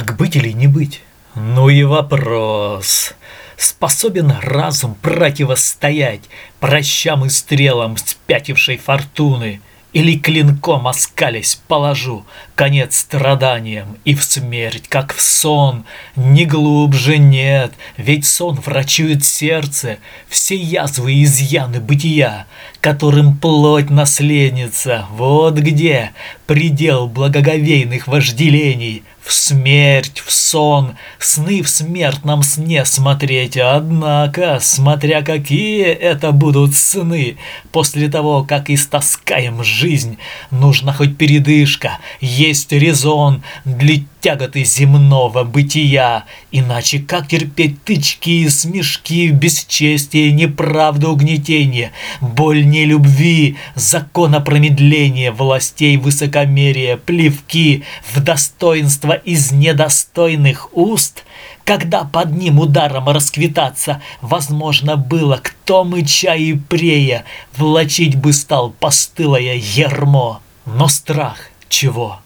Так быть или не быть? Ну и вопрос. Способен разум противостоять прощам и стрелам спятившей фортуны – или клинком оскались положу конец страданиям и в смерть, как в сон, не глубже нет, ведь сон врачует сердце, все язвы и изъяны бытия, которым плоть наследница, вот где предел благоговейных вожделений, в смерть, в сон, сны в смертном сне смотреть. Однако, смотря какие это будут сны, после того, как истаскаем жизнь, нужна хоть передышка, есть резон для тяготы земного бытия. Иначе как терпеть тычки и смешки, бесчестие, неправду, угнетение, боль нелюбви, закона промедления, властей высокомерия, плевки в достоинство из недостойных уст, когда под ним ударом расквитаться возможно было, кто мыча и прея влачить бы стал постылое ермо. Но страх чего?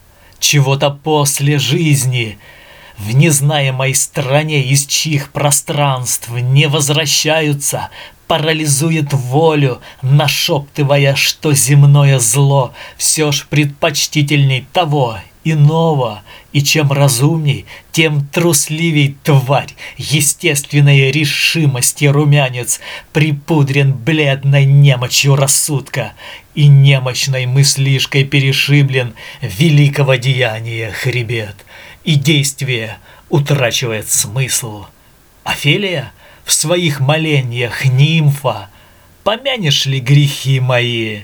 Чего-то после жизни, в незнаемой стране, из чьих пространств не возвращаются, парализует волю, нашептывая, что земное зло все ж предпочтительней того иного, и чем разумней, тем трусливей тварь, естественной решимости румянец, припудрен бледной немочью рассудка и немощной мыслишкой перешиблен великого деяния хребет, и действие утрачивает смысл. Офелия в своих молениях нимфа, помянешь ли грехи мои?»